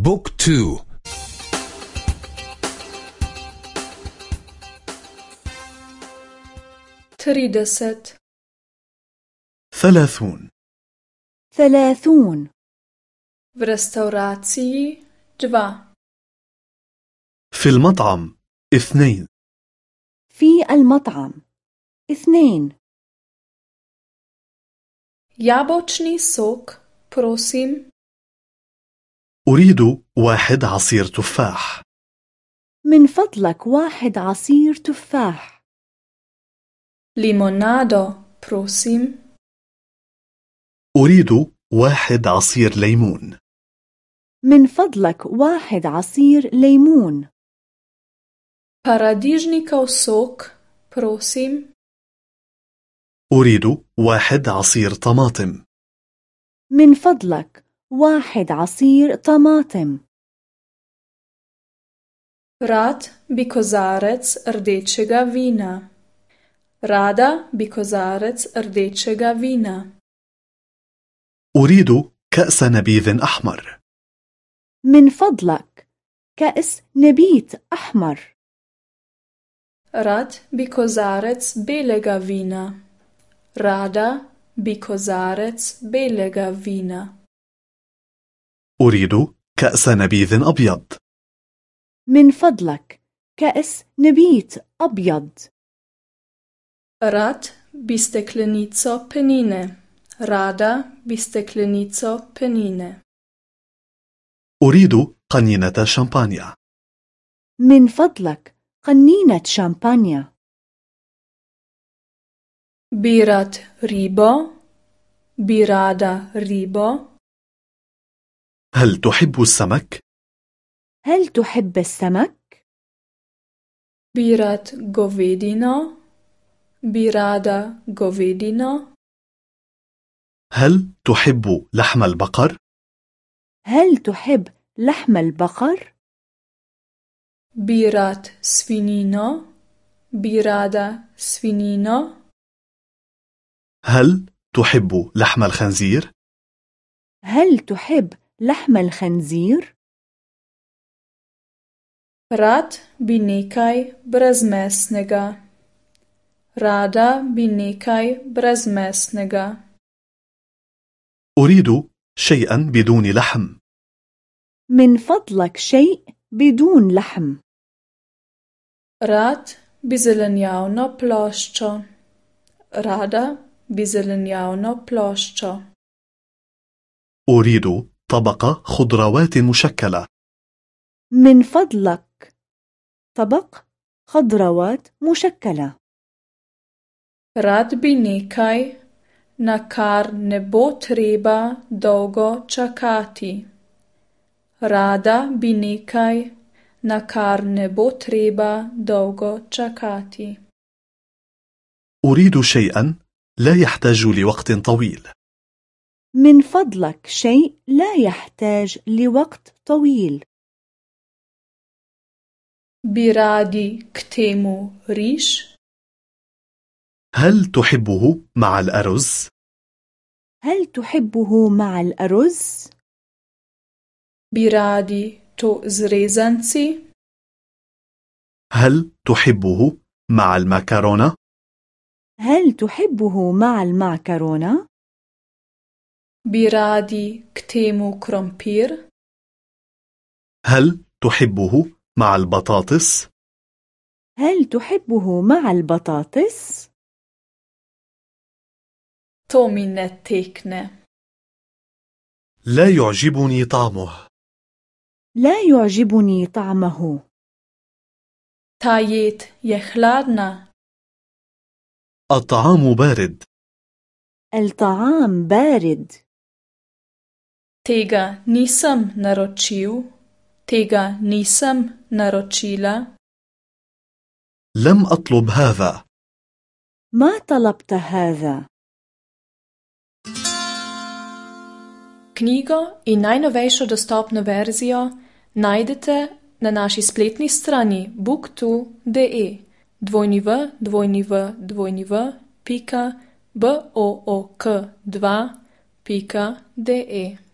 Book two. Trideset. ثلاثون. ثلاثون. restavraciji dva. في المطعم اثنين. في المطعم اثنين. Jabočni sok, prosim. أريد واحد عصير تفاح. من فضلك واحد عصير تفاح. Limonado, prosim. أريد واحد عصير ليمون. من فضلك واحد عصير ليمون. Paradižnikov sok, prosim. أريد واحد عصير طماطم. من فضلك واحد عصير طماطم. Rad bi kozarec rdečega vina. Rada bi kozarec rdečega vina. أريد كأس نبيذ أحمر. من فضلك كأس نبيذ أحمر. Rad bi kozarec belega vina. Rada bi kozarec belega vina. أريد كأس نبيذ أبيض من فضلك كأس نبيذ أبيض Rad bi steklenico penine. Rada bi steklenico penine. أريد قنينة شامبانيا من فضلك قنينة شامبانيا ribo? Bi rada ribo? هل تحب السمك؟ هل تحب السمك؟ Rad govedino? Rada govedino? هل تحب لحم البقر؟ هل تحب لحم البقر؟ Svinino? Bi rada svinino? هل تحب لحم الخنزير؟ هل تحب لحم الخنزير؟ رات بنيكاي برزمسنغا رادا بنيكاي برزمسنغا أريد شيئا بدون لحم. من فضلك شيء بدون لحم. رات بزلنياونا بلوشة رادا بزلنياونا بلوشة أريد طبق خضروات مشكلة. من فضلك طبق خضروات مشكلة. Rad bi nekaj, na kar ne bo treba dolgo čakati. Rada bi nekaj, na kar ne bo treba dolgo čakati. أريد شيئا لا يحتاج لوقت طويل. من فضلك شيء لا يحتاج لوقت طويل Bi radi k temu riž? هل تحبه مع الأرز؟ هل تحبه مع الأرز؟ Bi radi to z rezanci? هل تحبه مع المكرونة؟ هل تحبه مع المعكرونة؟ K temu krompir? هل تحبه مع البطاطس؟ هل تحبه مع البطاطس؟ Ne tekne. لا يعجبني طعمه لا يعجبني طعمه je hladna. الطعام بارد الطعام بارد Tega nisem naročil. Tega nisem naročila. لم أطلب هذا ما طلبت هذا Knjigo in najnovejšo dostopno verzijo najdete na naši spletni strani book2.de www.book2.de